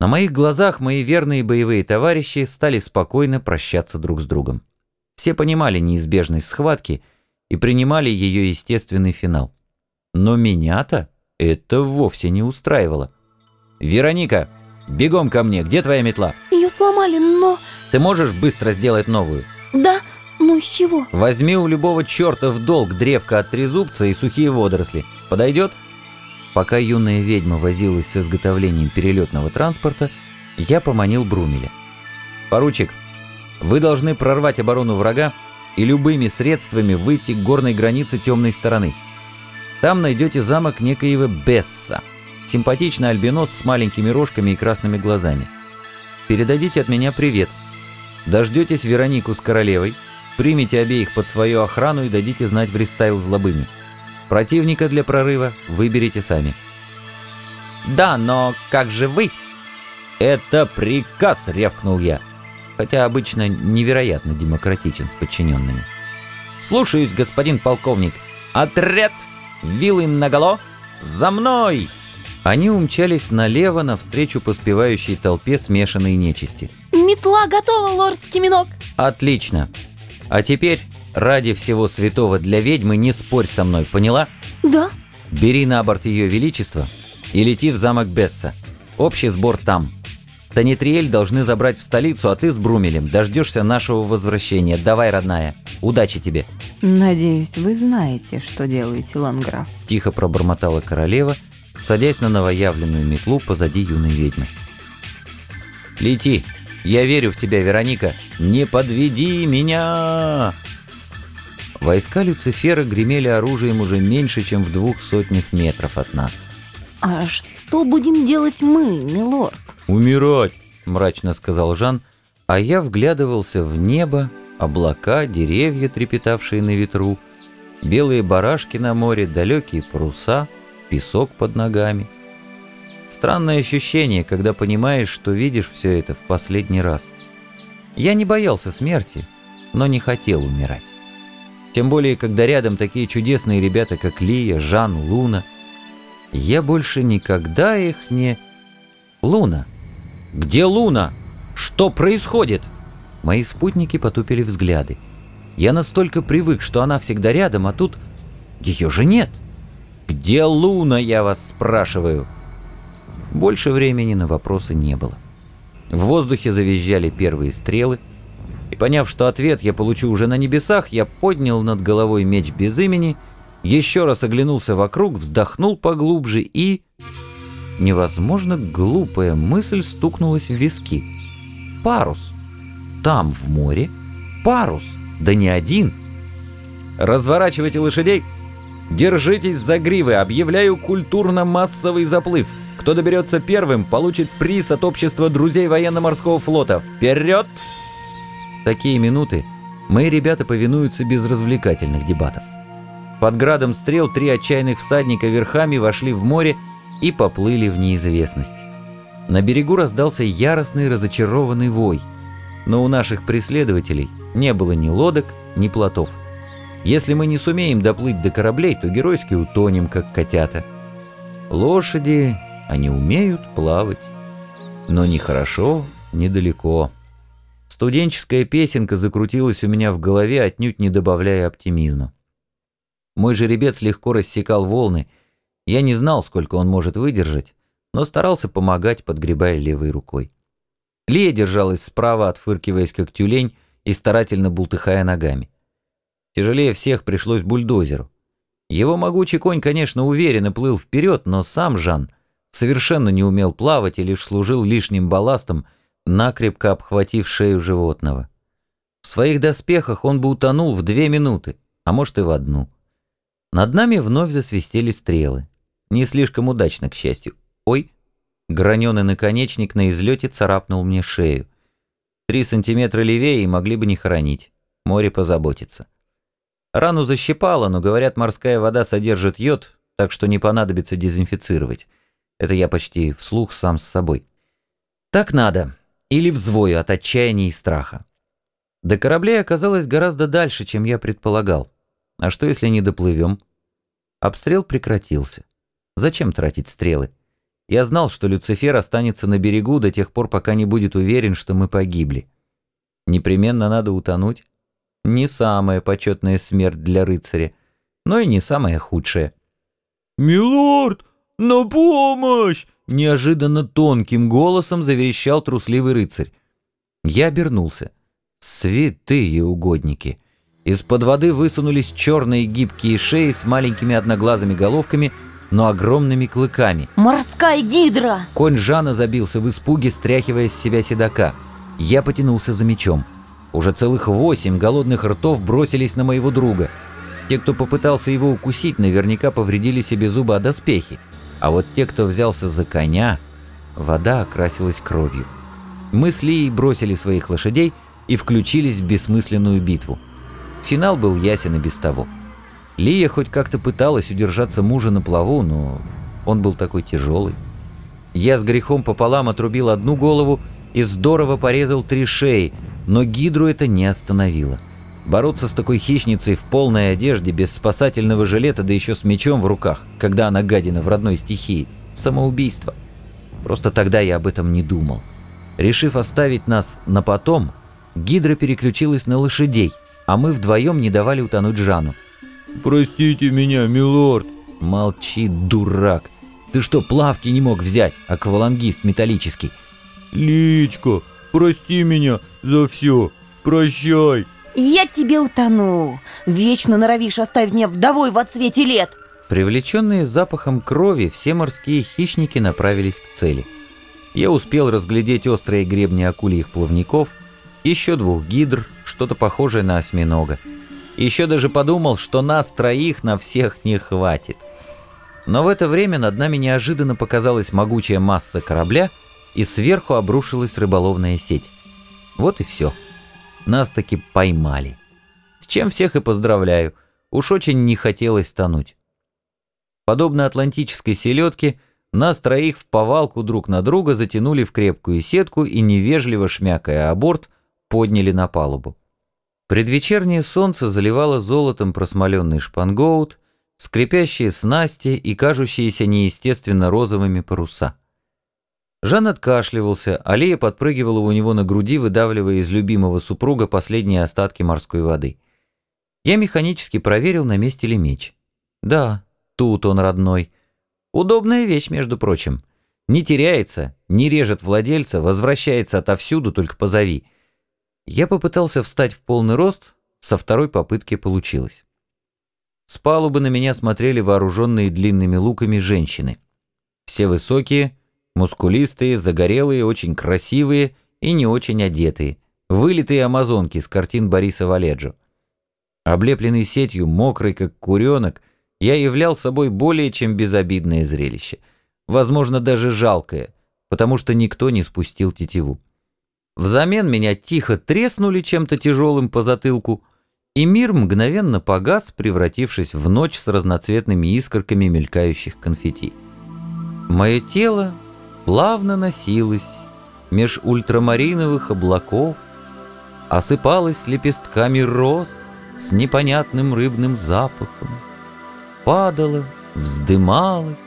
На моих глазах мои верные боевые товарищи стали спокойно прощаться друг с другом. Все понимали неизбежность схватки и принимали ее естественный финал. Но меня-то это вовсе не устраивало. «Вероника, бегом ко мне, где твоя метла?» Ее сломали, но... «Ты можешь быстро сделать новую?» Да, ну с чего? Возьми у любого черта в долг древко от трезубца и сухие водоросли. Подойдет? Пока юная ведьма возилась с изготовлением перелетного транспорта, я поманил Брумеля. «Поручик, вы должны прорвать оборону врага и любыми средствами выйти к горной границе темной стороны. Там найдете замок некоего Бесса, симпатичный альбинос с маленькими рожками и красными глазами. Передадите от меня привет. Дождетесь Веронику с королевой, примите обеих под свою охрану и дадите знать в рестайл злобыми. Противника для прорыва выберите сами. Да, но как же вы? Это приказ, рявкнул я. Хотя обычно невероятно демократичен с подчиненными. Слушаюсь, господин полковник. Отряд! Вилы наголо! За мной! Они умчались налево навстречу поспевающей толпе смешанной нечисти. Метла готова, лорд Скиминок. Отлично. А теперь, ради всего святого для ведьмы, не спорь со мной, поняла? Да. Бери на борт ее величества и лети в замок Бесса. Общий сбор там. Танитриэль должны забрать в столицу, а ты с Брумелем дождешься нашего возвращения. Давай, родная. Удачи тебе. Надеюсь, вы знаете, что делаете, Ланграф. Тихо пробормотала королева, садясь на новоявленную метлу позади юной ведьмы. Лети. Я верю в тебя, Вероника. Не подведи меня. Войска Люцифера гремели оружием уже меньше, чем в двух сотнях метров от нас. А что будем делать мы, милорд? «Умирать!» – мрачно сказал Жан, а я вглядывался в небо, облака, деревья, трепетавшие на ветру, белые барашки на море, далекие паруса, песок под ногами. Странное ощущение, когда понимаешь, что видишь все это в последний раз. Я не боялся смерти, но не хотел умирать. Тем более, когда рядом такие чудесные ребята, как Лия, Жан, Луна. Я больше никогда их не... Луна! Где Луна? Что происходит? Мои спутники потупили взгляды. Я настолько привык, что она всегда рядом, а тут ее же нет. Где Луна, я вас спрашиваю? Больше времени на вопросы не было. В воздухе завизжали первые стрелы, и поняв, что ответ я получу уже на небесах, я поднял над головой меч без имени, еще раз оглянулся вокруг, вздохнул поглубже и... Невозможно глупая мысль стукнулась в виски. Парус. Там, в море, парус. Да не один. Разворачивайте лошадей. Держитесь за гривы. Объявляю культурно-массовый заплыв. Кто доберется первым, получит приз от общества друзей военно-морского флота. Вперед! В такие минуты мои ребята повинуются без развлекательных дебатов. Под градом стрел три отчаянных всадника верхами вошли в море и поплыли в неизвестность. На берегу раздался яростный разочарованный вой, но у наших преследователей не было ни лодок, ни плотов. Если мы не сумеем доплыть до кораблей, то геройски утонем, как котята. Лошади, они умеют плавать, но ни хорошо, ни далеко. Студенческая песенка закрутилась у меня в голове, отнюдь не добавляя оптимизма. Мой жеребец легко рассекал волны, я не знал, сколько он может выдержать, но старался помогать, подгребая левой рукой. Лия держалась справа, отфыркиваясь как тюлень и старательно бултыхая ногами. Тяжелее всех пришлось бульдозеру. Его могучий конь, конечно, уверенно плыл вперед, но сам Жан совершенно не умел плавать и лишь служил лишним балластом, накрепко обхватив шею животного. В своих доспехах он бы утонул в две минуты, а может и в одну. Над нами вновь засвистели стрелы. Не слишком удачно, к счастью. Ой, граненый наконечник на излете царапнул мне шею. Три сантиметра левее и могли бы не хоронить. Море позаботится. Рану защипало, но, говорят, морская вода содержит йод, так что не понадобится дезинфицировать. Это я почти вслух сам с собой. Так надо. Или взвою от отчаяния и страха. До кораблей оказалось гораздо дальше, чем я предполагал. А что, если не доплывем? Обстрел прекратился. Зачем тратить стрелы? Я знал, что Люцифер останется на берегу до тех пор, пока не будет уверен, что мы погибли. Непременно надо утонуть. Не самая почетная смерть для рыцаря, но и не самая худшая. «Милорд, на помощь!» Неожиданно тонким голосом заверещал трусливый рыцарь. Я обернулся. Святые угодники! Из-под воды высунулись черные гибкие шеи с маленькими одноглазыми головками, но огромными клыками. Морская гидра! Конь Жана забился в испуге, стряхивая с себя седока. Я потянулся за мечом. Уже целых восемь голодных ртов бросились на моего друга. Те, кто попытался его укусить, наверняка повредили себе зубы о доспехи. А вот те, кто взялся за коня, вода окрасилась кровью. Мы с Лией бросили своих лошадей и включились в бессмысленную битву. Финал был ясен и без того. Лия хоть как-то пыталась удержаться мужа на плаву, но он был такой тяжелый. Я с грехом пополам отрубил одну голову и здорово порезал три шеи, но гидру это не остановило. Бороться с такой хищницей в полной одежде, без спасательного жилета, да еще с мечом в руках, когда она гадина в родной стихии – самоубийство. Просто тогда я об этом не думал. Решив оставить нас на потом, гидра переключилась на лошадей, а мы вдвоем не давали утонуть Жану. «Простите меня, милорд!» «Молчи, дурак! Ты что, плавки не мог взять, аквалангист металлический?» «Личка, прости меня за все! Прощай!» Я тебе утону. Вечно норовишь оставить меня вдовой в отсвете лет. Привлеченные запахом крови, все морские хищники направились к цели. Я успел разглядеть острые гребни акульих плавников, еще двух гидр, что-то похожее на осьминога. Еще даже подумал, что нас троих на всех не хватит. Но в это время над нами неожиданно показалась могучая масса корабля, и сверху обрушилась рыболовная сеть. Вот и все. Нас таки поймали. С чем всех и поздравляю. Уж очень не хотелось тонуть. Подобно атлантической селедке, нас троих в повалку друг на друга затянули в крепкую сетку и, невежливо шмякая о борт, подняли на палубу. Предвечернее солнце заливало золотом просмоленный шпангоут, скрипящие снасти и кажущиеся неестественно розовыми паруса. Жан откашливался, Алия подпрыгивала у него на груди, выдавливая из любимого супруга последние остатки морской воды. Я механически проверил, на месте ли меч. Да, тут он родной. Удобная вещь, между прочим. Не теряется, не режет владельца, возвращается отовсюду, только позови. Я попытался встать в полный рост, со второй попытки получилось. С палубы на меня смотрели вооруженные длинными луками женщины. Все высокие, Мускулистые, загорелые, очень красивые и не очень одетые. Вылитые амазонки с картин Бориса Валеджо. Облепленный сетью, мокрый как куренок, я являл собой более чем безобидное зрелище. Возможно, даже жалкое, потому что никто не спустил тетиву. Взамен меня тихо треснули чем-то тяжелым по затылку, и мир мгновенно погас, превратившись в ночь с разноцветными искорками мелькающих конфетти. Мое тело плавно носилась меж ультрамариновых облаков, осыпалась лепестками роз с непонятным рыбным запахом, падала, вздымалась,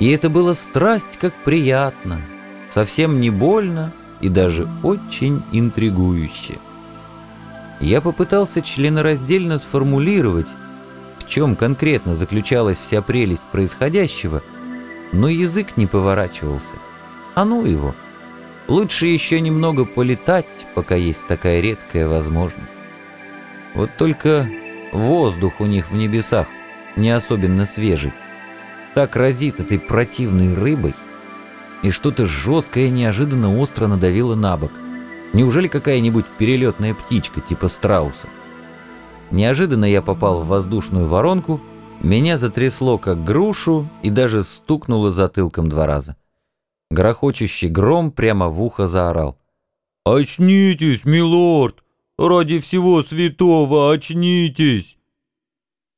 и это было страсть как приятно, совсем не больно и даже очень интригующе. Я попытался членораздельно сформулировать, в чем конкретно заключалась вся прелесть происходящего — но язык не поворачивался. А ну его. Лучше еще немного полетать, пока есть такая редкая возможность. Вот только воздух у них в небесах не особенно свежий. Так разит этой противной рыбой, и что-то жесткое неожиданно остро надавило на бок. Неужели какая-нибудь перелетная птичка типа страуса? Неожиданно я попал в воздушную воронку — меня затрясло, как грушу, и даже стукнуло затылком два раза. Грохочущий гром прямо в ухо заорал. «Очнитесь, милорд! Ради всего святого очнитесь!»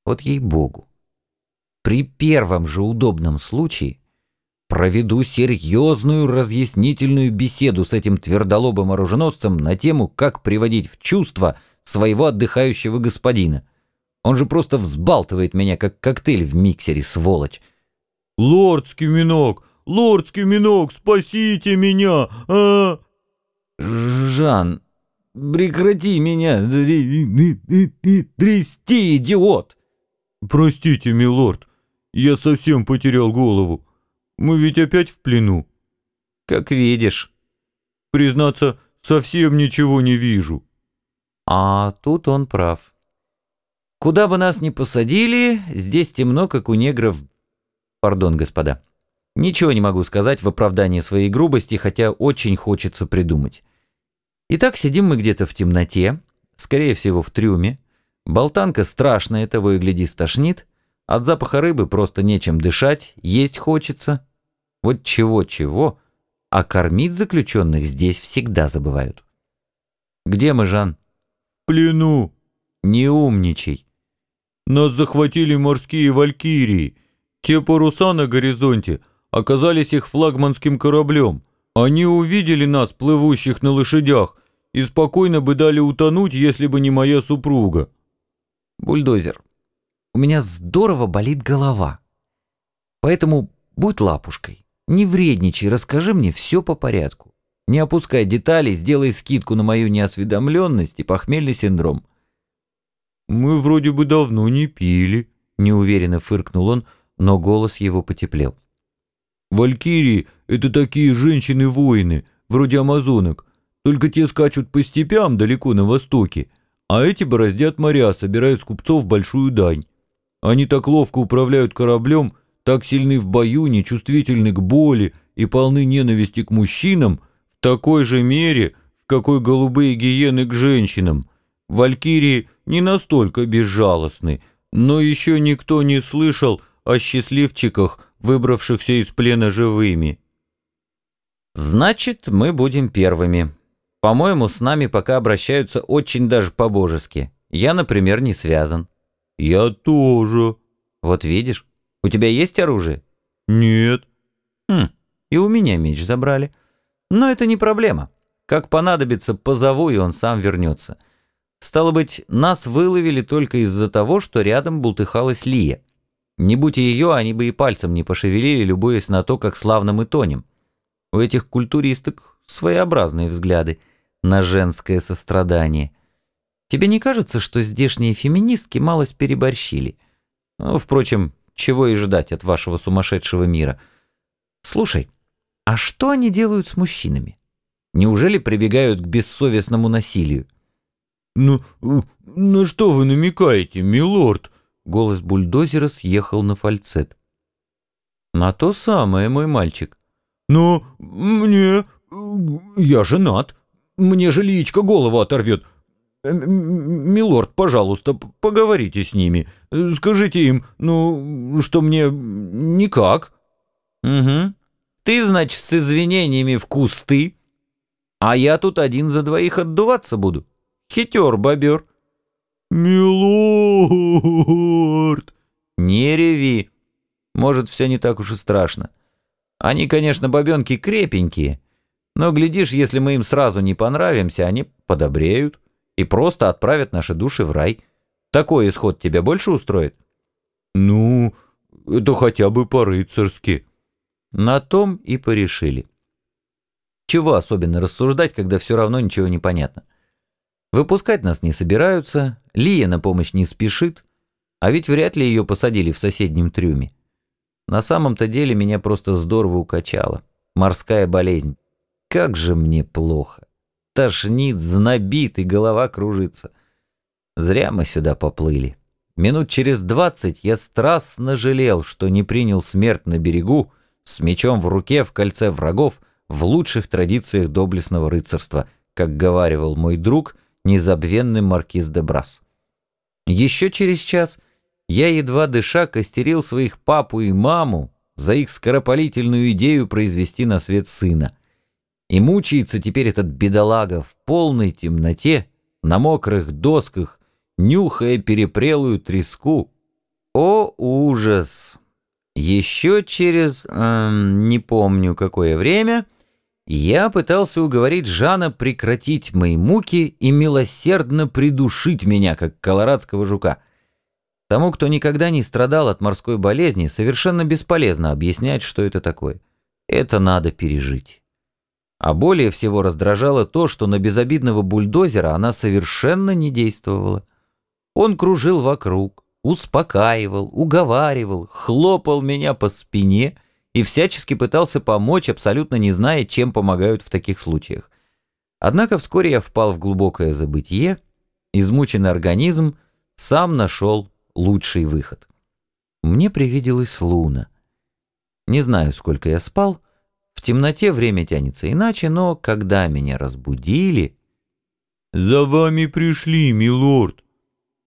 Вот ей-богу. При первом же удобном случае проведу серьезную разъяснительную беседу с этим твердолобым оруженосцем на тему, как приводить в чувство своего отдыхающего господина. Он же просто взбалтывает меня, как коктейль в миксере, сволочь. «Лорд Скиминок, лордский миног, спасите меня! А!» «Жан, прекрати меня трясти, идиот!» «Простите, милорд, я совсем потерял голову. Мы ведь опять в плену». «Как видишь». «Признаться, совсем ничего не вижу». А тут он прав. Куда бы нас ни посадили, здесь темно, как у негров. Пардон, господа. Ничего не могу сказать в оправдании своей грубости, хотя очень хочется придумать. Итак, сидим мы где-то в темноте, скорее всего в трюме. Болтанка страшная, того и гляди стошнит. От запаха рыбы просто нечем дышать, есть хочется. Вот чего-чего, а кормить заключенных здесь всегда забывают. Где мы, Жан? В плену. Не умничай. Нас захватили морские валькирии. Те паруса на горизонте оказались их флагманским кораблем. Они увидели нас, плывущих на лошадях, и спокойно бы дали утонуть, если бы не моя супруга. Бульдозер, у меня здорово болит голова. Поэтому будь лапушкой, не вредничай, расскажи мне все по порядку. Не опускай деталей, сделай скидку на мою неосведомленность и похмельный синдром. «Мы вроде бы давно не пили», — неуверенно фыркнул он, но голос его потеплел. «Валькирии — это такие женщины-воины, вроде амазонок, только те скачут по степям далеко на востоке, а эти бороздят моря, собирая с купцов большую дань. Они так ловко управляют кораблем, так сильны в бою, нечувствительны к боли и полны ненависти к мужчинам в такой же мере, в какой голубые гиены к женщинам. Валькирии не настолько безжалостны, но еще никто не слышал о счастливчиках, выбравшихся из плена живыми. Значит, мы будем первыми. По-моему, с нами пока обращаются очень даже по-божески. Я, например, не связан. Я тоже. Вот видишь, у тебя есть оружие? Нет. Хм, и у меня меч забрали. Но это не проблема. Как понадобится, позову, и он сам вернется. Стало быть, нас выловили только из-за того, что рядом бултыхалась Лия. Не будь ее, они бы и пальцем не пошевелили, любуясь на то, как славно мы тонем. У этих культуристок своеобразные взгляды на женское сострадание. Тебе не кажется, что здешние феминистки малость переборщили? Ну, впрочем, чего и ждать от вашего сумасшедшего мира? Слушай, а что они делают с мужчинами? Неужели прибегают к бессовестному насилию? «Ну, на что вы намекаете, милорд?» Голос бульдозера съехал на фальцет. «На то самое, мой мальчик». «Но мне... я женат. Мне же личка голову оторвет. Милорд, пожалуйста, поговорите с ними. Скажите им, ну, что мне никак». «Угу. Ты, значит, с извинениями в кусты, а я тут один за двоих отдуваться буду». Хитер бобер. Милорд! Не реви. Может, все не так уж и страшно. Они, конечно, бабенки крепенькие, но, глядишь, если мы им сразу не понравимся, они подобреют и просто отправят наши души в рай. Такой исход тебя больше устроит? Ну, это хотя бы по-рыцарски. На том и порешили. Чего особенно рассуждать, когда все равно ничего не понятно? Выпускать нас не собираются, Лия на помощь не спешит, а ведь вряд ли ее посадили в соседнем трюме. На самом-то деле меня просто здорово укачало. Морская болезнь. Как же мне плохо. Тошнит, знобит и голова кружится. Зря мы сюда поплыли. Минут через двадцать я страстно жалел, что не принял смерть на берегу, с мечом в руке в кольце врагов, в лучших традициях доблестного рыцарства, как говаривал мой друг — незабвенный маркиз де Брас. Еще через час я, едва дыша, костерил своих папу и маму за их скоропалительную идею произвести на свет сына. И мучается теперь этот бедолага в полной темноте, на мокрых досках, нюхая перепрелую треску. О, ужас! Еще через, эм, не помню какое время, я пытался уговорить Жана прекратить мои муки и милосердно придушить меня, как колорадского жука. Тому, кто никогда не страдал от морской болезни, совершенно бесполезно объяснять, что это такое. Это надо пережить. А более всего раздражало то, что на безобидного бульдозера она совершенно не действовала. Он кружил вокруг, успокаивал, уговаривал, хлопал меня по спине и всячески пытался помочь, абсолютно не зная, чем помогают в таких случаях. Однако вскоре я впал в глубокое забытье, измученный организм сам нашел лучший выход. Мне привиделась луна. Не знаю, сколько я спал, в темноте время тянется иначе, но когда меня разбудили... «За вами пришли, милорд!»